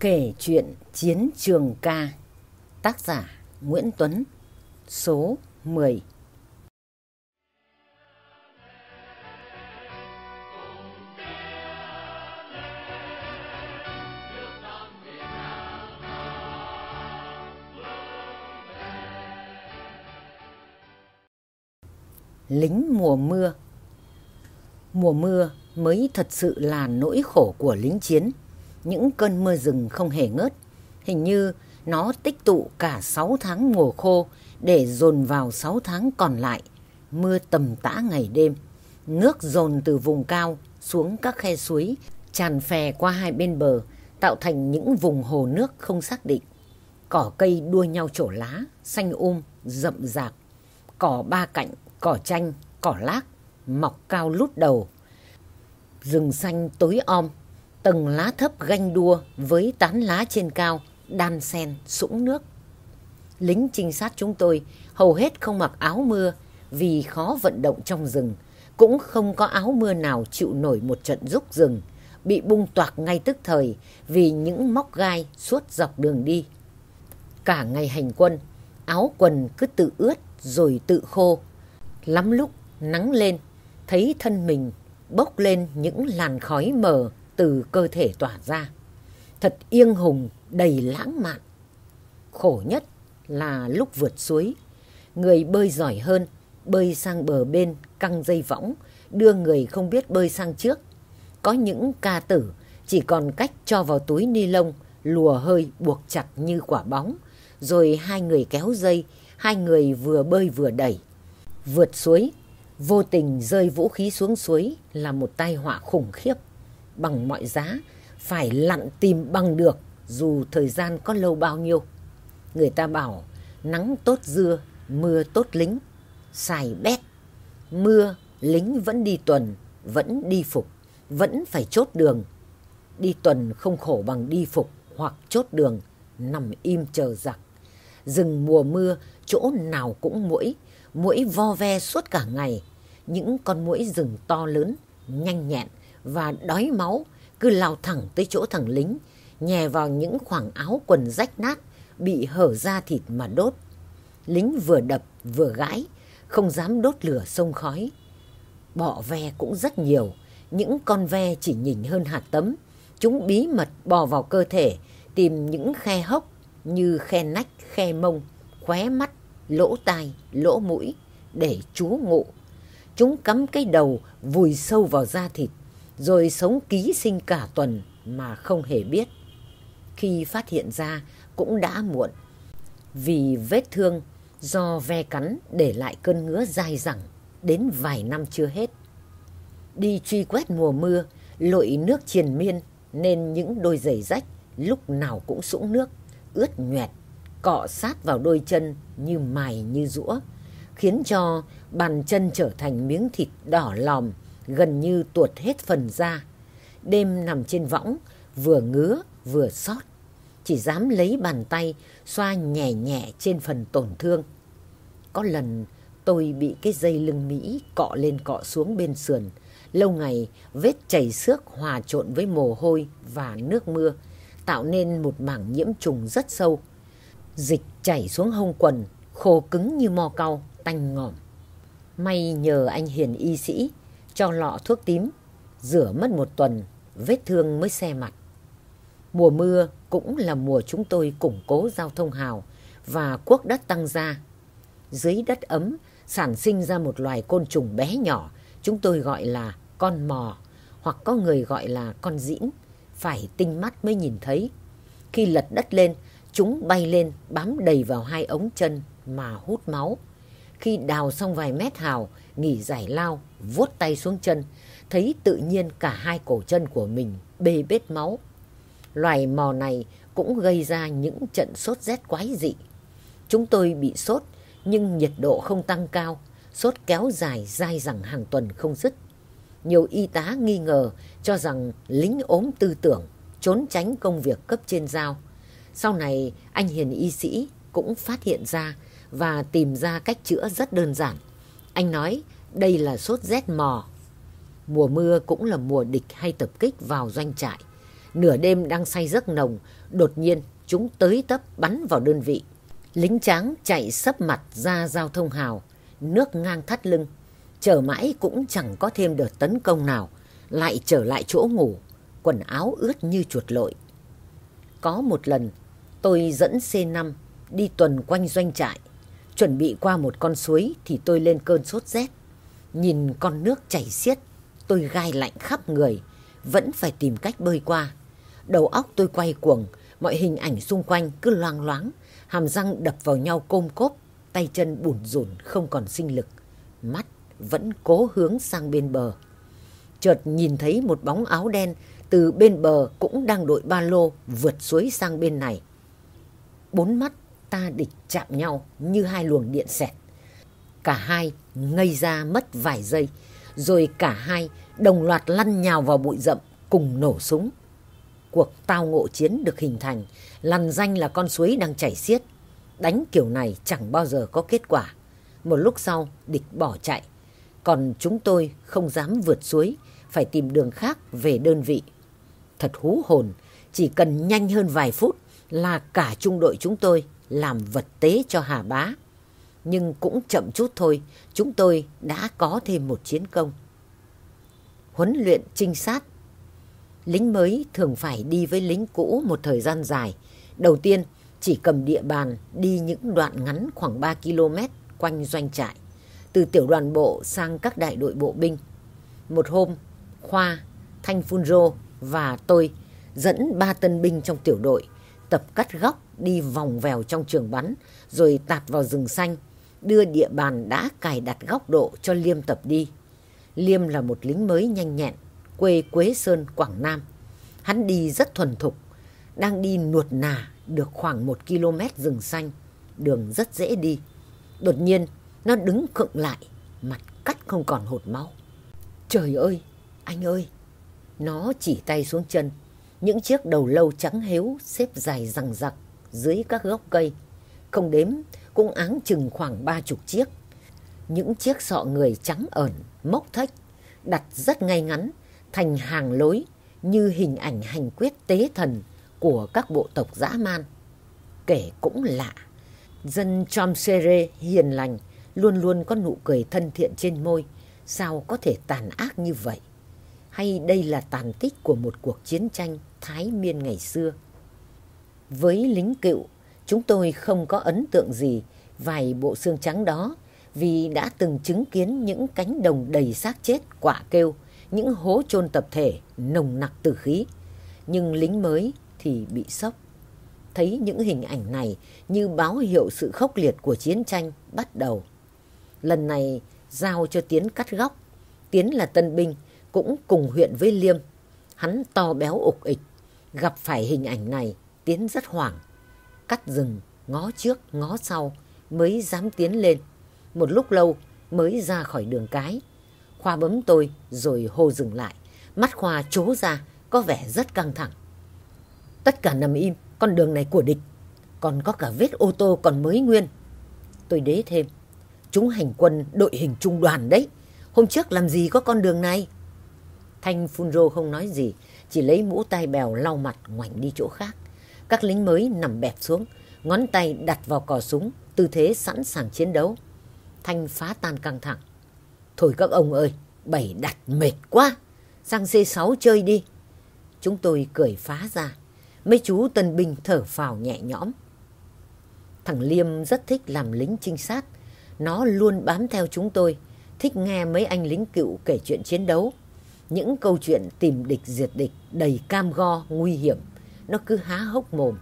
Kể chuyện Chiến trường ca. Tác giả Nguyễn Tuấn. Số 10 Lính mùa mưa. Mùa mưa mới thật sự là nỗi khổ của lính chiến những cơn mưa rừng không hề ngớt. Hình như nó tích tụ cả 6 tháng mùa khô để dồn vào 6 tháng còn lại. Mưa tầm tã ngày đêm. Nước dồn từ vùng cao xuống các khe suối, tràn phè qua hai bên bờ, tạo thành những vùng hồ nước không xác định. Cỏ cây đua nhau trổ lá, xanh um, rậm rạp. Cỏ ba cạnh, cỏ chanh, cỏ lác, mọc cao lút đầu. Rừng xanh tối om, tầng lá thấp ganh đua với tán lá trên cao, đan sen, sũng nước. Lính trinh sát chúng tôi hầu hết không mặc áo mưa vì khó vận động trong rừng, cũng không có áo mưa nào chịu nổi một trận rúc rừng, bị bung toạc ngay tức thời vì những móc gai suốt dọc đường đi. Cả ngày hành quân, áo quần cứ tự ướt rồi tự khô. Lắm lúc nắng lên, thấy thân mình bốc lên những làn khói mờ từ cơ thể tỏa ra. Thật yên hùng, đầy lãng mạn. Khổ nhất là lúc vượt suối. Người bơi giỏi hơn, bơi sang bờ bên, căng dây võng, đưa người không biết bơi sang trước. Có những ca tử chỉ còn cách cho vào túi ni lông, lùa hơi buộc chặt như quả bóng. Rồi hai người kéo dây, hai người vừa bơi vừa đẩy. Vượt suối, vô tình rơi vũ khí xuống suối là một tai họa khủng khiếp bằng mọi giá, phải lặn tìm bằng được dù thời gian có lâu bao nhiêu. Người ta bảo nắng tốt dưa, mưa tốt lính, xài bét. Mưa, lính vẫn đi tuần, vẫn đi phục, vẫn phải chốt đường. Đi tuần không khổ bằng đi phục hoặc chốt đường, nằm im chờ giặc. Rừng mùa mưa, chỗ nào cũng mũi, mũi vo ve suốt cả ngày. Những con mũi rừng to lớn, nhanh nhẹn, và đói máu cứ lao thẳng tới chỗ thằng lính, nhè vào những khoảng áo quần rách nát, bị hở ra thịt mà đốt. Lính vừa đập vừa gãi, không dám đốt lửa sông khói. Bọ ve cũng rất nhiều, những con ve chỉ nhỉnh hơn hạt tấm. Chúng bí mật bò vào cơ thể, tìm những khe hốc như khe nách, khe mông, khóe mắt, lỗ tai, lỗ mũi để trú ngụ. Chúng cắm cái đầu vùi sâu vào da thịt, rồi sống ký sinh cả tuần mà không hề biết. Khi phát hiện ra cũng đã muộn, vì vết thương do ve cắn để lại cơn ngứa dai dẳng đến vài năm chưa hết. Đi truy quét mùa mưa, lội nước triền miên nên những đôi giày rách lúc nào cũng sũng nước, ướt nhoẹt, cọ sát vào đôi chân như mài như rũa, khiến cho bàn chân trở thành miếng thịt đỏ lòm, gần như tuột hết phần da. Đêm nằm trên võng, vừa ngứa vừa xót. Chỉ dám lấy bàn tay xoa nhẹ nhẹ trên phần tổn thương. Có lần tôi bị cái dây lưng Mỹ cọ lên cọ xuống bên sườn. Lâu ngày vết chảy xước hòa trộn với mồ hôi và nước mưa tạo nên một mảng nhiễm trùng rất sâu. Dịch chảy xuống hông quần, khô cứng như mo cau, tanh ngòm. May nhờ anh Hiền y sĩ cho lọ thuốc tím, rửa mất một tuần, vết thương mới xe mặt. Mùa mưa cũng là mùa chúng tôi củng cố giao thông hào và quốc đất tăng gia. Dưới đất ấm sản sinh ra một loài côn trùng bé nhỏ, chúng tôi gọi là con mò, hoặc có người gọi là con dĩn, phải tinh mắt mới nhìn thấy. Khi lật đất lên, chúng bay lên bám đầy vào hai ống chân mà hút máu. Khi đào xong vài mét hào, nghỉ giải lao, vuốt tay xuống chân, thấy tự nhiên cả hai cổ chân của mình bê bết máu. Loài mò này cũng gây ra những trận sốt rét quái dị. Chúng tôi bị sốt, nhưng nhiệt độ không tăng cao, sốt kéo dài dai dẳng hàng tuần không dứt. Nhiều y tá nghi ngờ cho rằng lính ốm tư tưởng, trốn tránh công việc cấp trên giao. Sau này, anh Hiền y sĩ cũng phát hiện ra và tìm ra cách chữa rất đơn giản. Anh nói đây là sốt rét mò. Mùa mưa cũng là mùa địch hay tập kích vào doanh trại. Nửa đêm đang say giấc nồng, đột nhiên chúng tới tấp bắn vào đơn vị. Lính tráng chạy sấp mặt ra giao thông hào, nước ngang thắt lưng. Chờ mãi cũng chẳng có thêm đợt tấn công nào, lại trở lại chỗ ngủ, quần áo ướt như chuột lội. Có một lần, tôi dẫn C5 đi tuần quanh doanh trại. Chuẩn bị qua một con suối thì tôi lên cơn sốt rét. Nhìn con nước chảy xiết, tôi gai lạnh khắp người, vẫn phải tìm cách bơi qua. Đầu óc tôi quay cuồng, mọi hình ảnh xung quanh cứ loang loáng, hàm răng đập vào nhau côm cốp, tay chân bủn rủn không còn sinh lực. Mắt vẫn cố hướng sang bên bờ. Chợt nhìn thấy một bóng áo đen từ bên bờ cũng đang đội ba lô vượt suối sang bên này. Bốn mắt ta địch chạm nhau như hai luồng điện xẹt. Cả hai ngây ra mất vài giây, rồi cả hai đồng loạt lăn nhào vào bụi rậm cùng nổ súng. Cuộc tao ngộ chiến được hình thành, lằn danh là con suối đang chảy xiết. Đánh kiểu này chẳng bao giờ có kết quả. Một lúc sau, địch bỏ chạy. Còn chúng tôi không dám vượt suối, phải tìm đường khác về đơn vị. Thật hú hồn, chỉ cần nhanh hơn vài phút là cả trung đội chúng tôi làm vật tế cho Hà Bá. Nhưng cũng chậm chút thôi, chúng tôi đã có thêm một chiến công. Huấn luyện trinh sát Lính mới thường phải đi với lính cũ một thời gian dài. Đầu tiên, chỉ cầm địa bàn đi những đoạn ngắn khoảng 3 km quanh doanh trại, từ tiểu đoàn bộ sang các đại đội bộ binh. Một hôm, Khoa, Thanh Phun Rô và tôi dẫn ba tân binh trong tiểu đội tập cắt góc đi vòng vèo trong trường bắn rồi tạt vào rừng xanh đưa địa bàn đã cài đặt góc độ cho Liêm tập đi. Liêm là một lính mới nhanh nhẹn, quê Quế Sơn, Quảng Nam. Hắn đi rất thuần thục, đang đi nuột nà được khoảng một km rừng xanh, đường rất dễ đi. Đột nhiên, nó đứng khựng lại, mặt cắt không còn hột máu. Trời ơi, anh ơi! Nó chỉ tay xuống chân, những chiếc đầu lâu trắng héo xếp dài rằng rặc dưới các gốc cây. Không đếm, cũng áng chừng khoảng ba chục chiếc. Những chiếc sọ người trắng ẩn, mốc thách, đặt rất ngay ngắn, thành hàng lối như hình ảnh hành quyết tế thần của các bộ tộc dã man. Kể cũng lạ, dân Chomsere hiền lành, luôn luôn có nụ cười thân thiện trên môi, sao có thể tàn ác như vậy? Hay đây là tàn tích của một cuộc chiến tranh Thái Miên ngày xưa? Với lính cựu, chúng tôi không có ấn tượng gì vài bộ xương trắng đó vì đã từng chứng kiến những cánh đồng đầy xác chết quả kêu, những hố chôn tập thể nồng nặc tử khí. Nhưng lính mới thì bị sốc. Thấy những hình ảnh này như báo hiệu sự khốc liệt của chiến tranh bắt đầu. Lần này giao cho Tiến cắt góc. Tiến là tân binh, cũng cùng huyện với Liêm. Hắn to béo ục ịch. Gặp phải hình ảnh này, Tiến rất hoảng. Cắt rừng, ngó trước, ngó sau, mới dám tiến lên. Một lúc lâu mới ra khỏi đường cái. Khoa bấm tôi rồi hô dừng lại. Mắt Khoa trố ra, có vẻ rất căng thẳng. Tất cả nằm im, con đường này của địch. Còn có cả vết ô tô còn mới nguyên. Tôi đế thêm. Chúng hành quân đội hình trung đoàn đấy. Hôm trước làm gì có con đường này? Thanh Funro không nói gì, chỉ lấy mũ tai bèo lau mặt ngoảnh đi chỗ khác. Các lính mới nằm bẹp xuống, ngón tay đặt vào cò súng, tư thế sẵn sàng chiến đấu. Thanh phá tan căng thẳng. Thôi các ông ơi, bảy đặt mệt quá, sang C6 chơi đi. Chúng tôi cười phá ra, mấy chú tân binh thở phào nhẹ nhõm. Thằng Liêm rất thích làm lính trinh sát, nó luôn bám theo chúng tôi, thích nghe mấy anh lính cựu kể chuyện chiến đấu. Những câu chuyện tìm địch diệt địch đầy cam go, nguy hiểm, nó cứ há hốc mồm.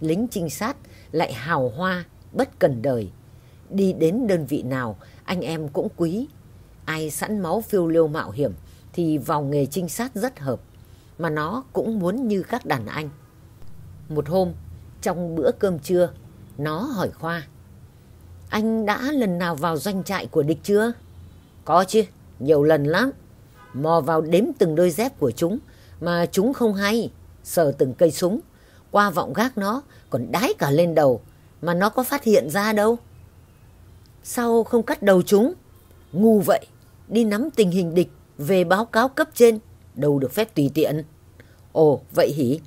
Lính trinh sát lại hào hoa, bất cần đời. Đi đến đơn vị nào, anh em cũng quý. Ai sẵn máu phiêu lưu mạo hiểm thì vào nghề trinh sát rất hợp. Mà nó cũng muốn như các đàn anh. Một hôm, trong bữa cơm trưa, nó hỏi Khoa. Anh đã lần nào vào doanh trại của địch chưa? Có chứ, nhiều lần lắm. Mò vào đếm từng đôi dép của chúng mà chúng không hay. Sờ từng cây súng. Qua vọng gác nó còn đái cả lên đầu mà nó có phát hiện ra đâu. Sao không cắt đầu chúng? Ngu vậy, đi nắm tình hình địch về báo cáo cấp trên, đâu được phép tùy tiện. Ồ, vậy hỉ?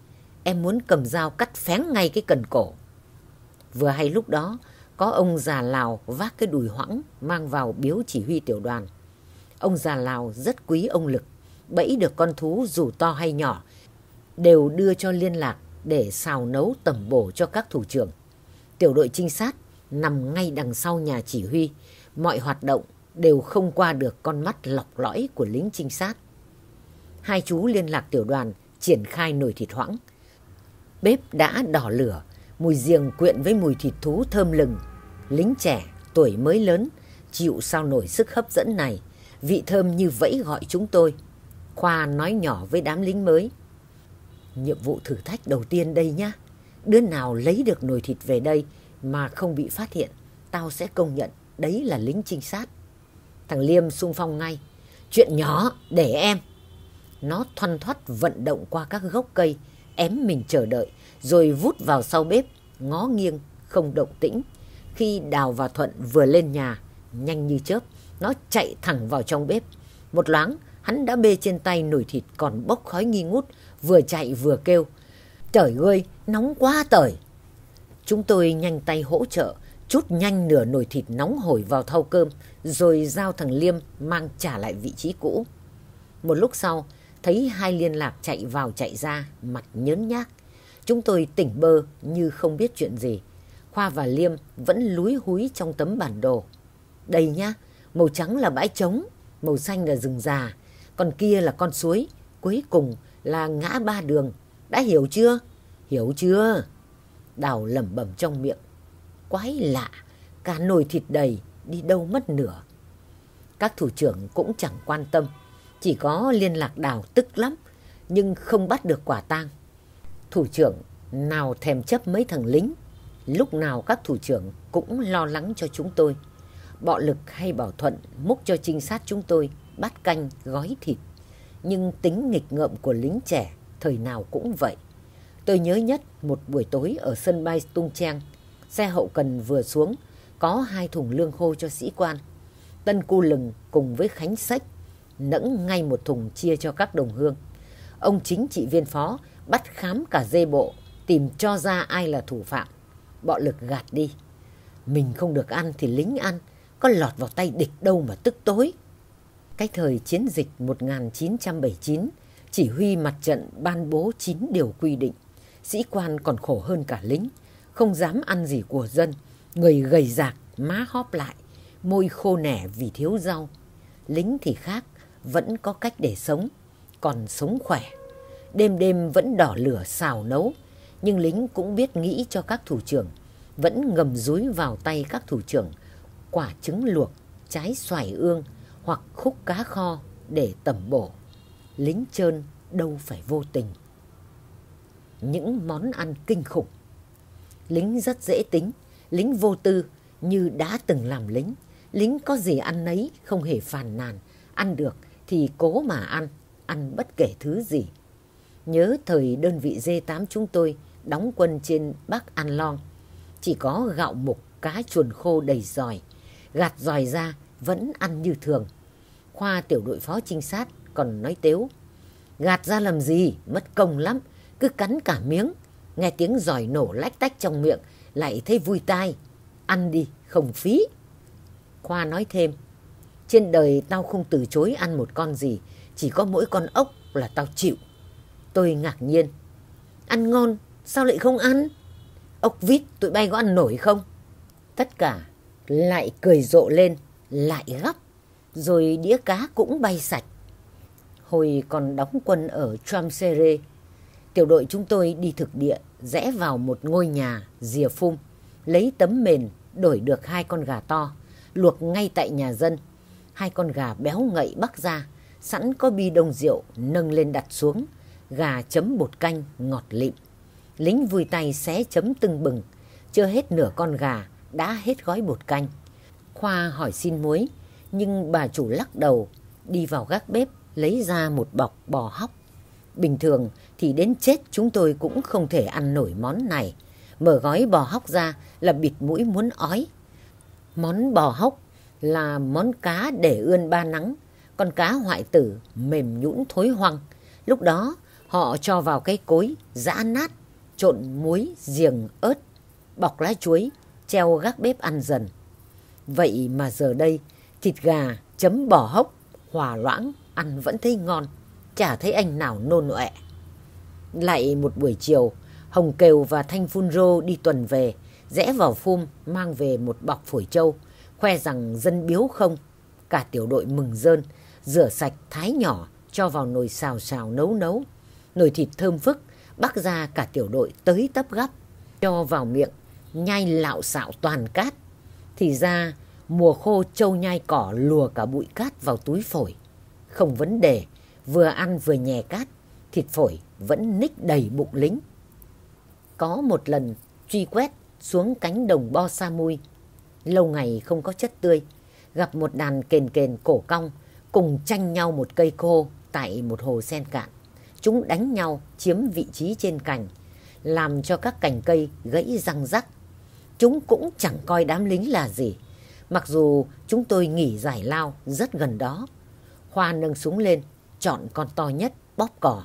Em muốn cầm dao cắt phén ngay cái cần cổ. Vừa hay lúc đó, có ông già Lào vác cái đùi hoãng mang vào biếu chỉ huy tiểu đoàn. Ông già Lào rất quý ông Lực, bẫy được con thú dù to hay nhỏ, đều đưa cho liên lạc để xào nấu tẩm bổ cho các thủ trưởng. Tiểu đội trinh sát nằm ngay đằng sau nhà chỉ huy, mọi hoạt động đều không qua được con mắt lọc lõi của lính trinh sát. Hai chú liên lạc tiểu đoàn triển khai nồi thịt hoãng. Bếp đã đỏ lửa, mùi giềng quyện với mùi thịt thú thơm lừng. Lính trẻ, tuổi mới lớn, chịu sao nổi sức hấp dẫn này, vị thơm như vẫy gọi chúng tôi. Khoa nói nhỏ với đám lính mới. Nhiệm vụ thử thách đầu tiên đây nhá. Đứa nào lấy được nồi thịt về đây mà không bị phát hiện, tao sẽ công nhận đấy là lính trinh sát. Thằng Liêm sung phong ngay. Chuyện nhỏ, để em. Nó thoăn thoắt vận động qua các gốc cây, ém mình chờ đợi, rồi vút vào sau bếp, ngó nghiêng, không động tĩnh. Khi Đào và Thuận vừa lên nhà, nhanh như chớp, nó chạy thẳng vào trong bếp. Một loáng, hắn đã bê trên tay nồi thịt còn bốc khói nghi ngút, vừa chạy vừa kêu. Trời ơi, nóng quá tời. Chúng tôi nhanh tay hỗ trợ, chút nhanh nửa nồi thịt nóng hổi vào thau cơm, rồi giao thằng Liêm mang trả lại vị trí cũ. Một lúc sau, thấy hai liên lạc chạy vào chạy ra, mặt nhớn nhác. Chúng tôi tỉnh bơ như không biết chuyện gì. Khoa và Liêm vẫn lúi húi trong tấm bản đồ. Đây nhá, màu trắng là bãi trống, màu xanh là rừng già, còn kia là con suối, cuối cùng là ngã ba đường. Đã hiểu chưa? Hiểu chưa? Đào lẩm bẩm trong miệng. Quái lạ, cả nồi thịt đầy, đi đâu mất nửa. Các thủ trưởng cũng chẳng quan tâm, chỉ có liên lạc đào tức lắm, nhưng không bắt được quả tang. Thủ trưởng nào thèm chấp mấy thằng lính, lúc nào các thủ trưởng cũng lo lắng cho chúng tôi. Bọ lực hay bảo thuận múc cho trinh sát chúng tôi bắt canh gói thịt. Nhưng tính nghịch ngợm của lính trẻ thời nào cũng vậy. Tôi nhớ nhất một buổi tối ở sân bay Tung Trang, xe hậu cần vừa xuống, có hai thùng lương khô cho sĩ quan. Tân Cu Lừng cùng với Khánh Sách nẫng ngay một thùng chia cho các đồng hương. Ông chính trị viên phó bắt khám cả dê bộ, tìm cho ra ai là thủ phạm. Bọ lực gạt đi. Mình không được ăn thì lính ăn, có lọt vào tay địch đâu mà tức tối cách thời chiến dịch 1979, chỉ huy mặt trận ban bố 9 điều quy định. Sĩ quan còn khổ hơn cả lính, không dám ăn gì của dân. Người gầy rạc, má hóp lại, môi khô nẻ vì thiếu rau. Lính thì khác, vẫn có cách để sống, còn sống khỏe. Đêm đêm vẫn đỏ lửa xào nấu, nhưng lính cũng biết nghĩ cho các thủ trưởng, vẫn ngầm dúi vào tay các thủ trưởng quả trứng luộc, trái xoài ương hoặc khúc cá kho để tẩm bổ. Lính trơn đâu phải vô tình. Những món ăn kinh khủng. Lính rất dễ tính, lính vô tư như đã từng làm lính. Lính có gì ăn nấy, không hề phàn nàn. Ăn được thì cố mà ăn, ăn bất kể thứ gì. Nhớ thời đơn vị D8 chúng tôi đóng quân trên Bắc An Long. Chỉ có gạo mục, cá chuồn khô đầy giỏi. Gạt giỏi ra vẫn ăn như thường. Khoa tiểu đội phó trinh sát còn nói tếu. Gạt ra làm gì, mất công lắm, cứ cắn cả miếng. Nghe tiếng giỏi nổ lách tách trong miệng, lại thấy vui tai. Ăn đi, không phí. Khoa nói thêm, trên đời tao không từ chối ăn một con gì, chỉ có mỗi con ốc là tao chịu. Tôi ngạc nhiên. Ăn ngon, sao lại không ăn? Ốc vít tụi bay có ăn nổi không? Tất cả lại cười rộ lên, lại gấp, rồi đĩa cá cũng bay sạch. Hồi còn đóng quân ở Tramsere, tiểu đội chúng tôi đi thực địa, rẽ vào một ngôi nhà, rìa phum, lấy tấm mền đổi được hai con gà to, luộc ngay tại nhà dân. Hai con gà béo ngậy bắc ra, sẵn có bi đông rượu nâng lên đặt xuống, gà chấm bột canh ngọt lịm. Lính vui tay xé chấm tưng bừng, chưa hết nửa con gà, đã hết gói bột canh. Khoa hỏi xin muối, nhưng bà chủ lắc đầu, đi vào gác bếp, lấy ra một bọc bò hóc. Bình thường thì đến chết chúng tôi cũng không thể ăn nổi món này. Mở gói bò hóc ra là bịt mũi muốn ói. Món bò hóc là món cá để ươn ba nắng, con cá hoại tử mềm nhũn thối hoang. Lúc đó Họ cho vào cái cối, giã nát, trộn muối, giềng, ớt, bọc lá chuối, treo gác bếp ăn dần. Vậy mà giờ đây, thịt gà chấm bò hốc, hòa loãng, ăn vẫn thấy ngon, chả thấy anh nào nôn ọe. Lại một buổi chiều, Hồng Kều và Thanh Phun Rô đi tuần về, rẽ vào phum mang về một bọc phổi trâu, khoe rằng dân biếu không. Cả tiểu đội mừng rơn, rửa sạch thái nhỏ, cho vào nồi xào xào nấu nấu. Nồi thịt thơm phức, bắc ra cả tiểu đội tới tấp gấp, cho vào miệng, nhai lạo xạo toàn cát. Thì ra, mùa khô trâu nhai cỏ lùa cả bụi cát vào túi phổi. Không vấn đề, vừa ăn vừa nhè cát, thịt phổi vẫn ních đầy bụng lính. Có một lần truy quét xuống cánh đồng Bo Sa Mui, lâu ngày không có chất tươi, gặp một đàn kền kền cổ cong cùng tranh nhau một cây khô tại một hồ sen cạn. Chúng đánh nhau chiếm vị trí trên cành, làm cho các cành cây gãy răng rắc. Chúng cũng chẳng coi đám lính là gì, mặc dù chúng tôi nghỉ giải lao rất gần đó. Hoa nâng súng lên, chọn con to nhất, bóp cỏ.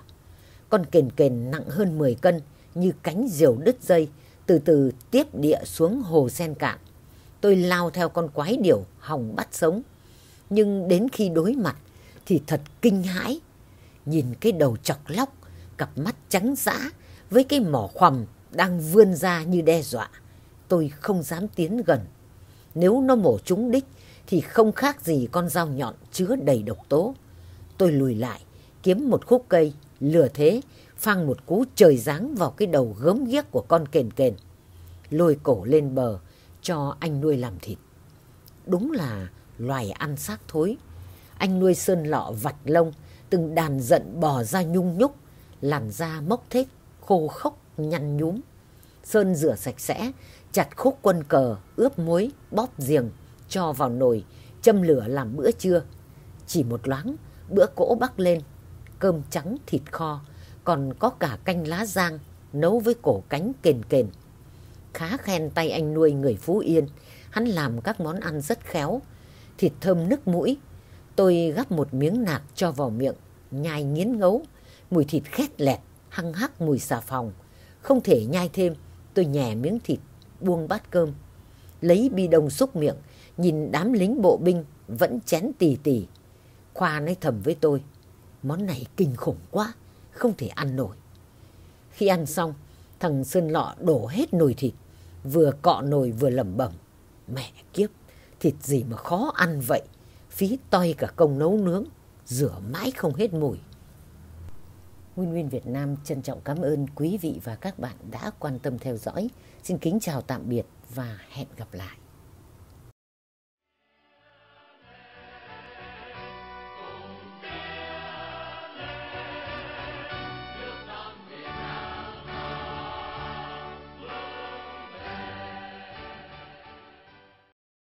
Con kền kền nặng hơn 10 cân, như cánh diều đứt dây, từ từ tiếp địa xuống hồ sen cạn. Tôi lao theo con quái điểu hòng bắt sống. Nhưng đến khi đối mặt thì thật kinh hãi. Nhìn cái đầu chọc lóc, cặp mắt trắng dã với cái mỏ khoằm đang vươn ra như đe dọa. Tôi không dám tiến gần. Nếu nó mổ trúng đích thì không khác gì con dao nhọn chứa đầy độc tố. Tôi lùi lại, kiếm một khúc cây, lừa thế, phang một cú trời giáng vào cái đầu gớm ghiếc của con kền kền. Lôi cổ lên bờ, cho anh nuôi làm thịt. Đúng là loài ăn xác thối. Anh nuôi sơn lọ vặt lông, từng đàn giận bò ra nhung nhúc, làn da mốc thết, khô khốc, nhăn nhúm. Sơn rửa sạch sẽ, chặt khúc quân cờ, ướp muối, bóp giềng, cho vào nồi, châm lửa làm bữa trưa. Chỉ một loáng, bữa cỗ bắc lên, cơm trắng thịt kho, còn có cả canh lá giang nấu với cổ cánh kền kền. Khá khen tay anh nuôi người Phú Yên, hắn làm các món ăn rất khéo, thịt thơm nức mũi. Tôi gắp một miếng nạc cho vào miệng, nhai nghiến ngấu, mùi thịt khét lẹt, hăng hắc mùi xà phòng. Không thể nhai thêm, tôi nhè miếng thịt, buông bát cơm. Lấy bi đông xúc miệng, nhìn đám lính bộ binh vẫn chén tỉ tỉ. Khoa nói thầm với tôi, món này kinh khủng quá không thể ăn nổi. Khi ăn xong, thằng Sơn Lọ đổ hết nồi thịt, vừa cọ nồi vừa lẩm bẩm. Mẹ kiếp, thịt gì mà khó ăn vậy, phí toi cả công nấu nướng, rửa mãi không hết mùi. Nguyên Nguyên Việt Nam trân trọng cảm ơn quý vị và các bạn đã quan tâm theo dõi. Xin kính chào tạm biệt và hẹn gặp lại.